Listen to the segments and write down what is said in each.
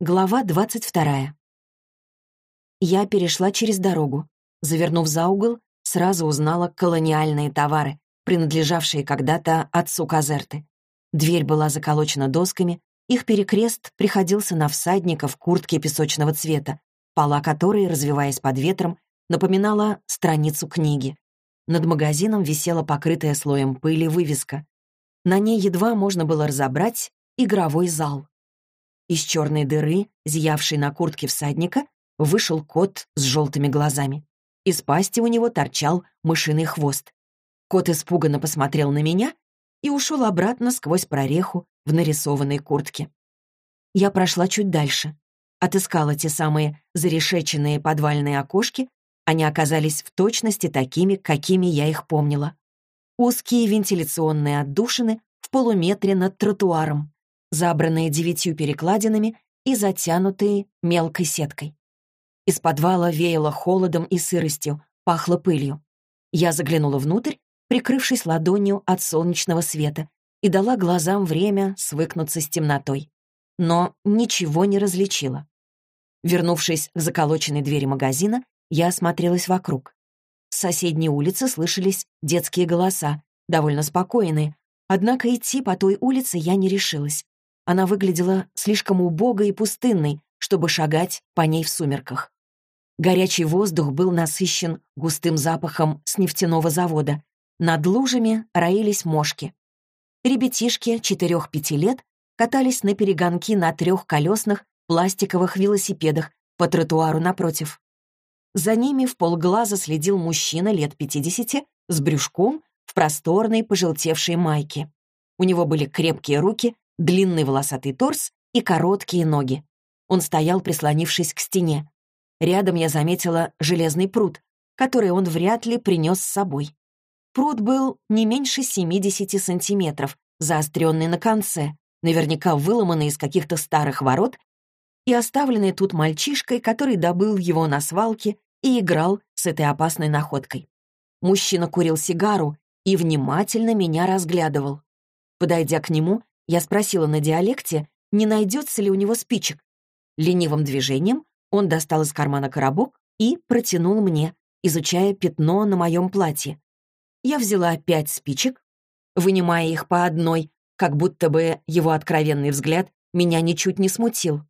Глава двадцать вторая. Я перешла через дорогу. Завернув за угол, сразу узнала колониальные товары, принадлежавшие когда-то отцу Казерты. Дверь была заколочена досками, их перекрест приходился на всадника в куртке песочного цвета, пола которой, развиваясь под ветром, напоминала страницу книги. Над магазином висела покрытая слоем пыли вывеска. На ней едва можно было разобрать игровой зал. Из черной дыры, зиявшей на куртке всадника, вышел кот с желтыми глазами. Из пасти у него торчал мышиный хвост. Кот испуганно посмотрел на меня и ушел обратно сквозь прореху в нарисованной куртке. Я прошла чуть дальше. Отыскала те самые зарешеченные подвальные окошки. Они оказались в точности такими, какими я их помнила. Узкие вентиляционные отдушины в полуметре над тротуаром забранные девятью перекладинами и затянутые мелкой сеткой. Из подвала веяло холодом и сыростью, пахло пылью. Я заглянула внутрь, прикрывшись ладонью от солнечного света, и дала глазам время свыкнуться с темнотой. Но ничего не различила. Вернувшись к заколоченной двери магазина, я осмотрелась вокруг. С соседней улицы слышались детские голоса, довольно спокойные, однако идти по той улице я не решилась. Она выглядела слишком убогой и пустынной, чтобы шагать по ней в сумерках. Горячий воздух был насыщен густым запахом с нефтяного завода. Над лужами роились мошки. Ребятишки четырех-пяти лет катались на перегонки на трехколесных пластиковых велосипедах по тротуару напротив. За ними в полглаза следил мужчина лет пятидесяти с брюшком в просторной пожелтевшей майке. У него были крепкие руки длинный волосатый торс и короткие ноги. Он стоял, прислонившись к стене. Рядом я заметила железный пруд, который он вряд ли принес с собой. Пруд был не меньше 70 сантиметров, заостренный на конце, наверняка выломанный из каких-то старых ворот и оставленный тут мальчишкой, который добыл его на свалке и играл с этой опасной находкой. Мужчина курил сигару и внимательно меня разглядывал. Подойдя к нему, я спросила на диалекте, не найдется ли у него спичек. Ленивым движением он достал из кармана коробок и протянул мне, изучая пятно на моем платье. Я взяла пять спичек, вынимая их по одной, как будто бы его откровенный взгляд меня ничуть не смутил.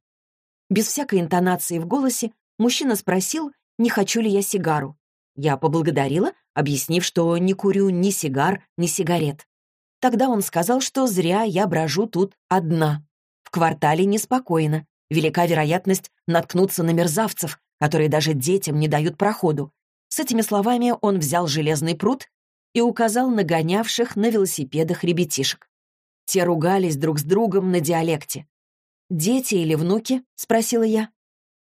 Без всякой интонации в голосе мужчина спросил, не хочу ли я сигару. Я поблагодарила, объяснив, что не курю ни сигар, ни сигарет. Тогда он сказал, что зря я брожу тут одна. В квартале неспокойно. Велика вероятность наткнуться на мерзавцев, которые даже детям не дают проходу. С этими словами он взял железный пруд и указал на гонявших на велосипедах ребятишек. Те ругались друг с другом на диалекте. «Дети или внуки?» — спросила я.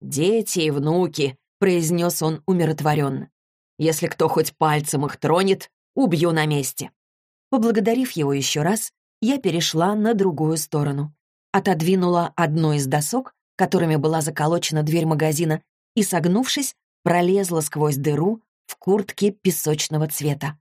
«Дети и внуки», — произнес он умиротворенно. «Если кто хоть пальцем их тронет, убью на месте». Поблагодарив его еще раз, я перешла на другую сторону. Отодвинула одну из досок, которыми была заколочена дверь магазина, и, согнувшись, пролезла сквозь дыру в куртке песочного цвета.